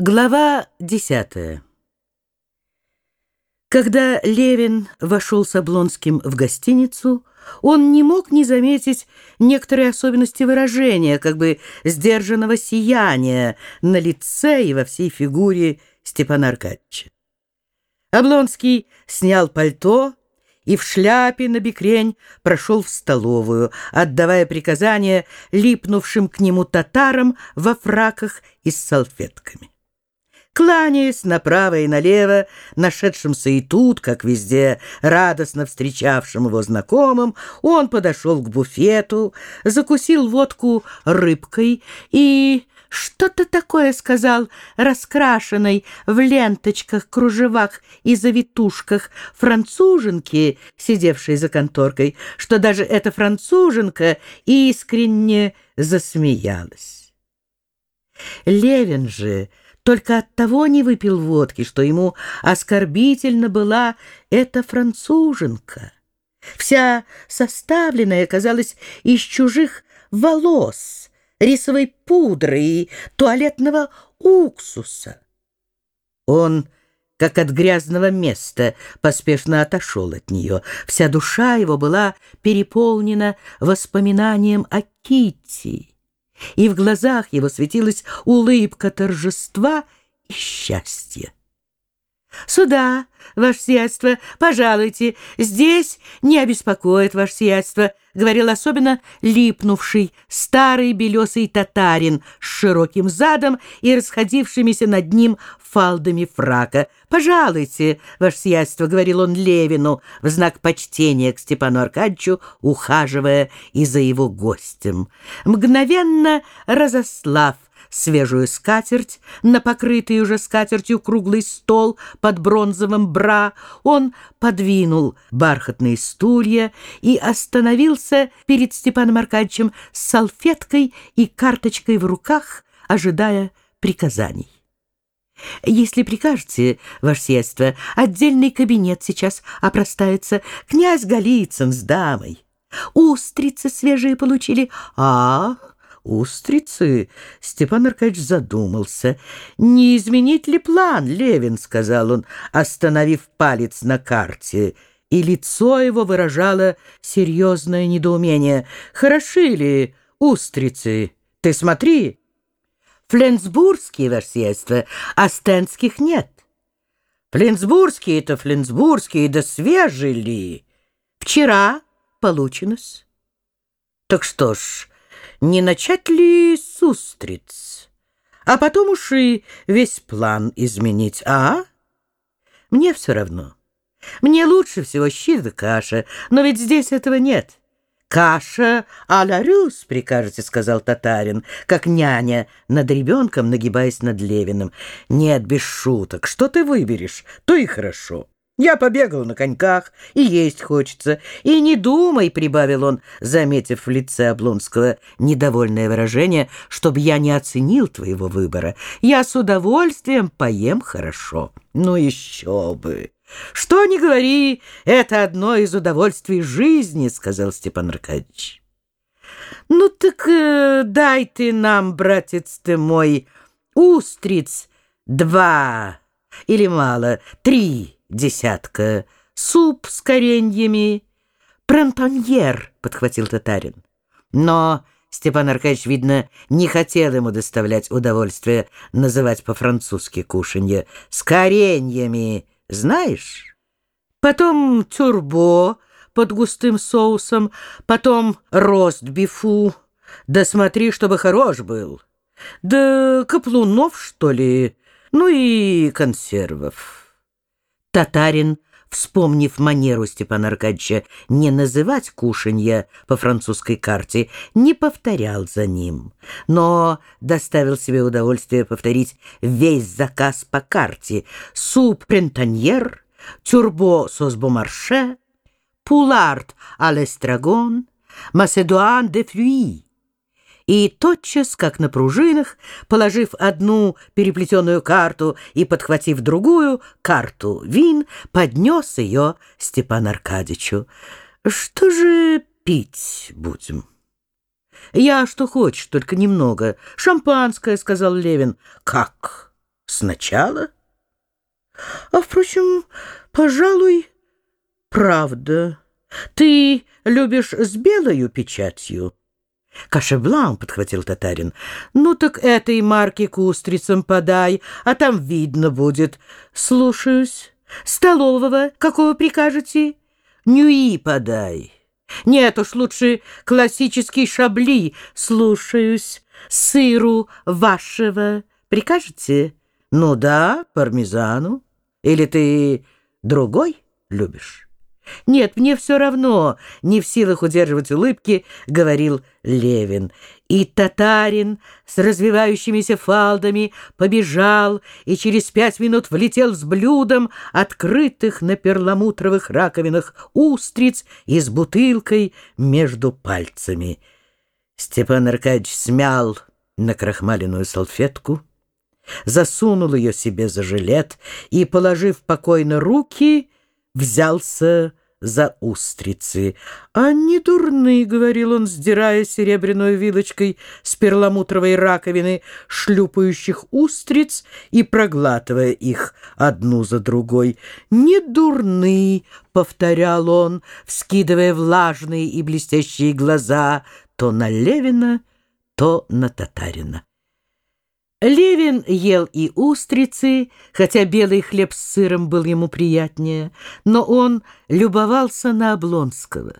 Глава десятая Когда Левин вошел с Облонским в гостиницу, он не мог не заметить некоторые особенности выражения, как бы сдержанного сияния на лице и во всей фигуре Степана Аркадьевича. Облонский снял пальто и в шляпе на бикрень прошел в столовую, отдавая приказания липнувшим к нему татарам во фраках и с салфетками. Кланяясь направо и налево, нашедшимся и тут, как везде, радостно встречавшим его знакомым, он подошел к буфету, закусил водку рыбкой и что-то такое сказал раскрашенной в ленточках, кружевах и завитушках француженке, сидевшей за конторкой, что даже эта француженка искренне засмеялась. Левин же только от того не выпил водки, что ему оскорбительно была эта француженка. Вся составленная, казалось, из чужих волос, рисовой пудры и туалетного уксуса. Он, как от грязного места, поспешно отошел от нее. Вся душа его была переполнена воспоминанием о Китти и в глазах его светилась улыбка торжества и счастья. «Сюда, ваше сиятельство, пожалуйте, здесь не обеспокоит ваше сиятельство», говорил особенно липнувший старый белесый татарин с широким задом и расходившимися над ним фалдами фрака. «Пожалуйте, ваше сиятельство», — говорил он Левину в знак почтения к Степану Аркадьевичу, ухаживая и за его гостем. Мгновенно разослав свежую скатерть, на покрытый уже скатертью круглый стол под бронзовым бра, он подвинул бархатные стулья и остановился перед Степаном Аркадьевичем с салфеткой и карточкой в руках, ожидая приказаний. «Если прикажете, ваше сиятельство, отдельный кабинет сейчас опростается. Князь Голицын с дамой. Устрицы свежие получили. Ах, «Устрицы?» — Степан Аркадьевич задумался. «Не изменить ли план, Левин?» — сказал он, остановив палец на карте. И лицо его выражало серьезное недоумение. «Хороши ли устрицы? Ты смотри!» «Фленсбургские, сиятельство, а стенских нет». «Фленсбургские-то фленсбургские, да свежие ли?» «Вчера получено-с». «Так что ж...» не начать ли с устриц, а потом уж и весь план изменить, а? Мне все равно. Мне лучше всего щи да каша, но ведь здесь этого нет. «Каша а-ля рюс, прикажете», — сказал татарин, как няня, над ребенком нагибаясь над Левиным. «Нет, без шуток. Что ты выберешь, то и хорошо». Я побегал на коньках, и есть хочется. И не думай, — прибавил он, заметив в лице Облонского недовольное выражение, — чтобы я не оценил твоего выбора. Я с удовольствием поем хорошо. Ну еще бы! Что ни говори, это одно из удовольствий жизни, — сказал Степан Аркадьевич. Ну так э, дай ты нам, братец ты мой, устриц два или мало, три десятка, суп с кореньями. «Прантоньер», — подхватил татарин. Но Степан Аркадьевич, видно, не хотел ему доставлять удовольствие называть по-французски кушанье. «С кореньями, знаешь?» Потом тюрбо под густым соусом, потом рост-бифу. Да смотри, чтобы хорош был. Да каплунов, что ли, ну и консервов. Татарин, вспомнив манеру Степана Аркадьевича не называть кушанья по французской карте, не повторял за ним, но доставил себе удовольствие повторить весь заказ по карте. Суп прентаньер, тюрбо сосбомарше, пулард алестрагон, маседуан де флюи и тотчас, как на пружинах, положив одну переплетенную карту и подхватив другую карту вин, поднес ее Степан Аркадьичу. «Что же пить будем?» «Я что хочешь, только немного. Шампанское», — сказал Левин. «Как? сначала. А, впрочем, пожалуй, правда. Ты любишь с белою печатью? «Кашеблан», — подхватил татарин. «Ну так этой марки к устрицам подай, а там видно будет. Слушаюсь. Столового какого прикажете? Нюи подай. Нет уж, лучше классический шабли. Слушаюсь. Сыру вашего прикажете? Ну да, пармезану. Или ты другой любишь?» «Нет, мне все равно», — не в силах удерживать улыбки, — говорил Левин. И татарин с развивающимися фалдами побежал и через пять минут влетел с блюдом открытых на перламутровых раковинах устриц и с бутылкой между пальцами. Степан Аркадьевич смял на крахмаленную салфетку, засунул ее себе за жилет и, положив покойно руки, взялся за устрицы. «Они дурны», — говорил он, сдирая серебряной вилочкой с перламутровой раковины шлюпающих устриц и проглатывая их одну за другой. «Не дурны», — повторял он, вскидывая влажные и блестящие глаза то на Левина, то на Татарина. Левин ел и устрицы, хотя белый хлеб с сыром был ему приятнее, но он любовался на Облонского.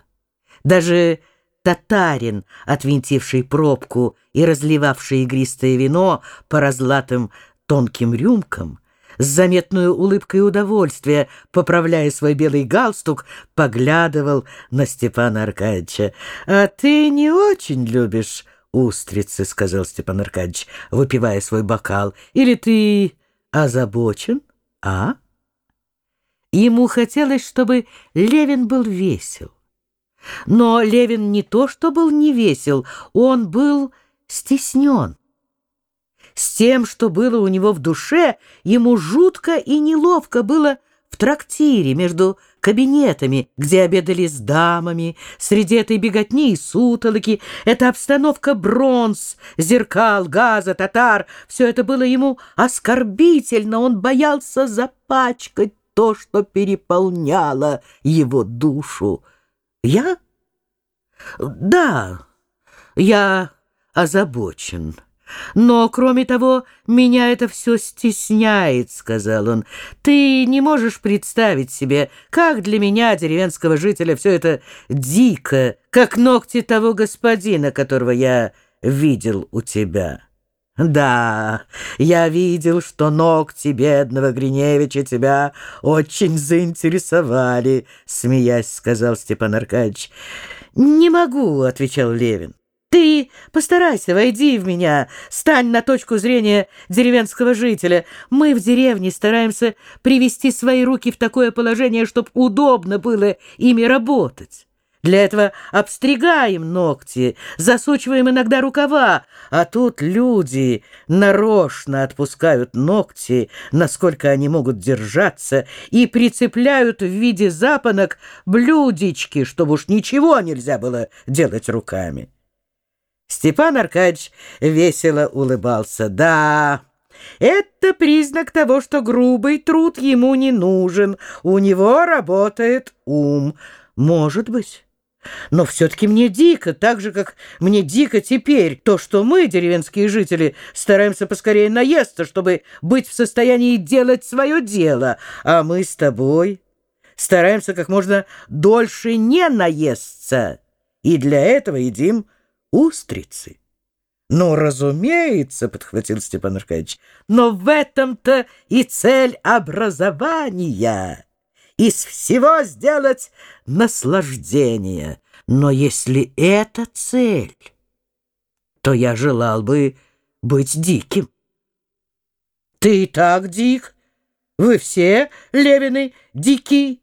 Даже татарин, отвинтивший пробку и разливавший игристое вино по разлатым тонким рюмкам, с заметной улыбкой удовольствия, поправляя свой белый галстук, поглядывал на Степана Аркадьевича. «А ты не очень любишь устрицы, — сказал Степан Аркадьевич, выпивая свой бокал. — Или ты озабочен, а? Ему хотелось, чтобы Левин был весел. Но Левин не то, что был не весел, он был стеснен. С тем, что было у него в душе, ему жутко и неловко было трактире между кабинетами, где обедали с дамами, среди этой беготни и сутолоки, эта обстановка бронз, зеркал, газа, татар, все это было ему оскорбительно, он боялся запачкать то, что переполняло его душу. Я? Да, я озабочен. «Но, кроме того, меня это все стесняет», — сказал он. «Ты не можешь представить себе, как для меня, деревенского жителя, все это дико, как ногти того господина, которого я видел у тебя». «Да, я видел, что ногти бедного Гриневича тебя очень заинтересовали», — смеясь сказал Степан Аркадьевич. «Не могу», — отвечал Левин. Постарайся, войди в меня, стань на точку зрения деревенского жителя. Мы в деревне стараемся привести свои руки в такое положение, чтобы удобно было ими работать. Для этого обстригаем ногти, засучиваем иногда рукава, а тут люди нарочно отпускают ногти, насколько они могут держаться, и прицепляют в виде запонок блюдечки, чтобы уж ничего нельзя было делать руками. Степан Аркадьевич весело улыбался. «Да, это признак того, что грубый труд ему не нужен. У него работает ум. Может быть». Но все-таки мне дико, так же, как мне дико теперь, то, что мы, деревенские жители, стараемся поскорее наесться, чтобы быть в состоянии делать свое дело, а мы с тобой стараемся как можно дольше не наесться, и для этого едим устрицы. «Ну, разумеется», — подхватил Степан Аркадьевич, «но в этом-то и цель образования. Из всего сделать наслаждение. Но если это цель, то я желал бы быть диким». «Ты и так дик. Вы все, Левины, дики».